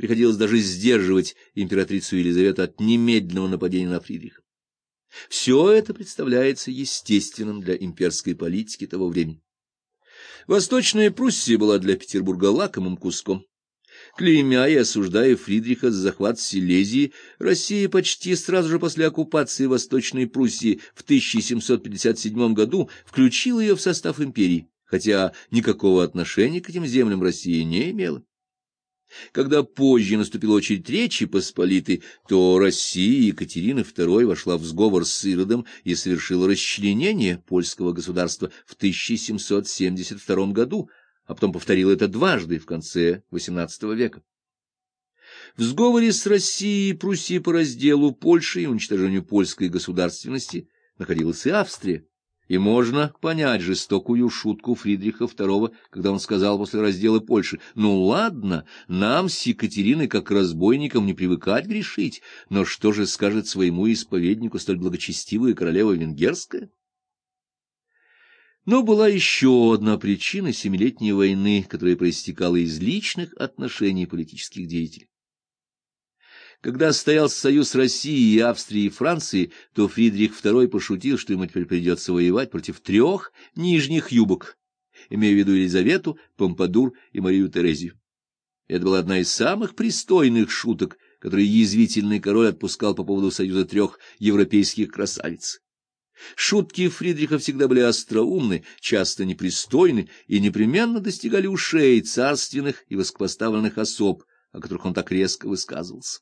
приходилось даже сдерживать императрицу Елизавету от немедленного нападения на Фридриха. Все это представляется естественным для имперской политики того времени. Восточная Пруссия была для Петербурга лакомым куском. Клеймя и осуждая Фридриха за захват Силезии, Россия почти сразу же после оккупации Восточной Пруссии в 1757 году включила ее в состав империи, хотя никакого отношения к этим землям Россия не имела. Когда позже наступила очередь Речи Посполитой, то Россия Екатерина II вошла в сговор с Иродом и совершила расчленение польского государства в 1772 году, а потом повторила это дважды в конце XVIII века. В сговоре с Россией и Пруссией по разделу Польши и уничтожению польской государственности находилась и Австрия, и можно понять жестокую шутку Фридриха II, когда он сказал после раздела Польши, «Ну ладно, нам с Екатериной как разбойникам не привыкать грешить, но что же скажет своему исповеднику столь благочестивая королева венгерская?» Но была еще одна причина Семилетней войны, которая проистекала из личных отношений политических деятелей. Когда состоялся союз России, Австрии и Франции, то Фридрих II пошутил, что ему теперь придется воевать против трех нижних юбок, имея в виду Елизавету, Помпадур и Марию Терезию. Это была одна из самых пристойных шуток, которые язвительный король отпускал по поводу союза трех европейских красавиц. Шутки Фридриха всегда были остроумны, часто непристойны и непременно достигали ушей царственных и высокопоставленных особ, о которых он так резко высказывался.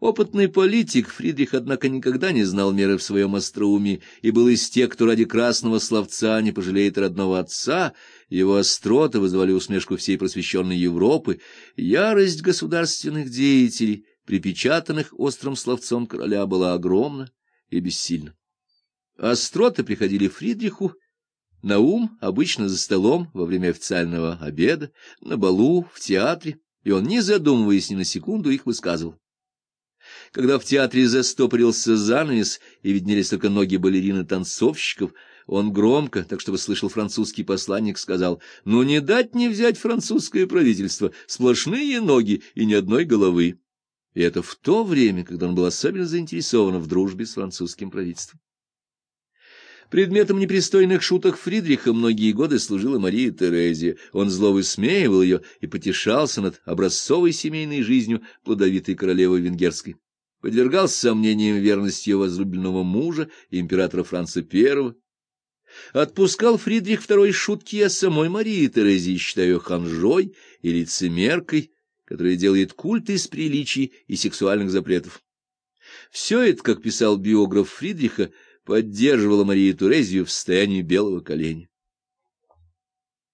Опытный политик Фридрих, однако, никогда не знал меры в своем остроумии и был из тех, кто ради красного словца не пожалеет родного отца. Его остроты вызывали усмешку всей просвещенной Европы, ярость государственных деятелей, припечатанных острым словцом короля, была огромна и бессильна. Остроты приходили Фридриху на ум, обычно за столом, во время официального обеда, на балу, в театре, и он, не задумываясь ни на секунду, их высказывал. Когда в театре застопорился занавес и виднелись только ноги балерин-танцовщиков, он громко, так чтобы слышал французский посланник, сказал, «Ну не дать не взять французское правительство, сплошные ноги и ни одной головы». И это в то время, когда он был особенно заинтересован в дружбе с французским правительством. Предметом непристойных шуток Фридриха многие годы служила Мария Терезия. Он зло высмеивал ее и потешался над образцовой семейной жизнью плодовитой королевы венгерской подвергал сомнениям верность ее возлюбленного мужа, императора Франца I. Отпускал Фридрих II шутки о самой Марии Терезии, считая ее ханжой и лицемеркой, которая делает культ из приличий и сексуальных запретов. Все это, как писал биограф Фридриха, поддерживало Марию Терезию в состоянии белого коленя.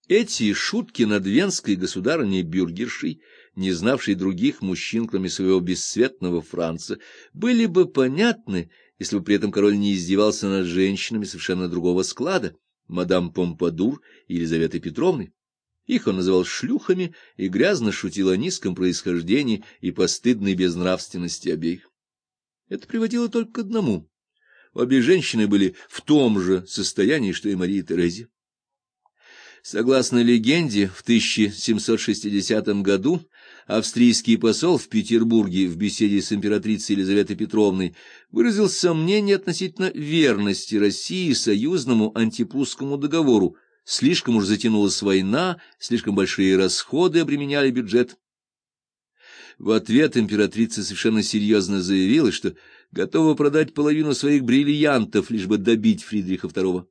Эти шутки над венской государыней Бюргершей не знавший других мужчин, кроме своего бесцветного Франца, были бы понятны, если бы при этом король не издевался над женщинами совершенно другого склада, мадам Помпадур и Елизаветой Петровной. Их он называл шлюхами и грязно шутил о низком происхождении и постыдной безнравственности обеих. Это приводило только к одному. Обе женщины были в том же состоянии, что и Мария Терезия. Согласно легенде, в 1760 году австрийский посол в Петербурге в беседе с императрицей Елизаветой Петровной выразил сомнение относительно верности России союзному антипрусскому договору. Слишком уж затянулась война, слишком большие расходы обременяли бюджет. В ответ императрица совершенно серьезно заявила, что готова продать половину своих бриллиантов, лишь бы добить Фридриха II.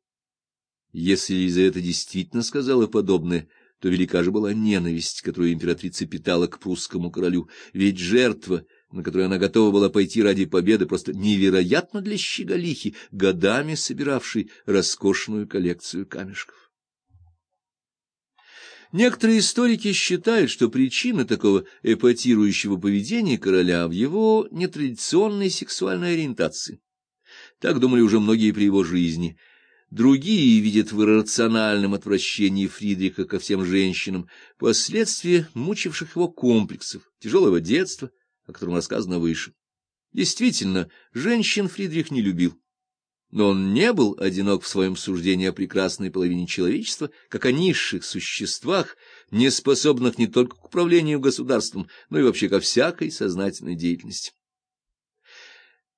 Если Елизавета действительно сказала подобное, то велика же была ненависть, которую императрица питала к прусскому королю, ведь жертва, на которую она готова была пойти ради победы, просто невероятно для щеголихи, годами собиравшей роскошную коллекцию камешков. Некоторые историки считают, что причина такого эпатирующего поведения короля в его нетрадиционной сексуальной ориентации. Так думали уже многие при его жизни – Другие видят в иррациональном отвращении Фридриха ко всем женщинам последствия мучивших его комплексов, тяжелого детства, о котором рассказано выше. Действительно, женщин Фридрих не любил. Но он не был одинок в своем суждении о прекрасной половине человечества, как о низших существах, не способных не только к управлению государством, но и вообще ко всякой сознательной деятельности.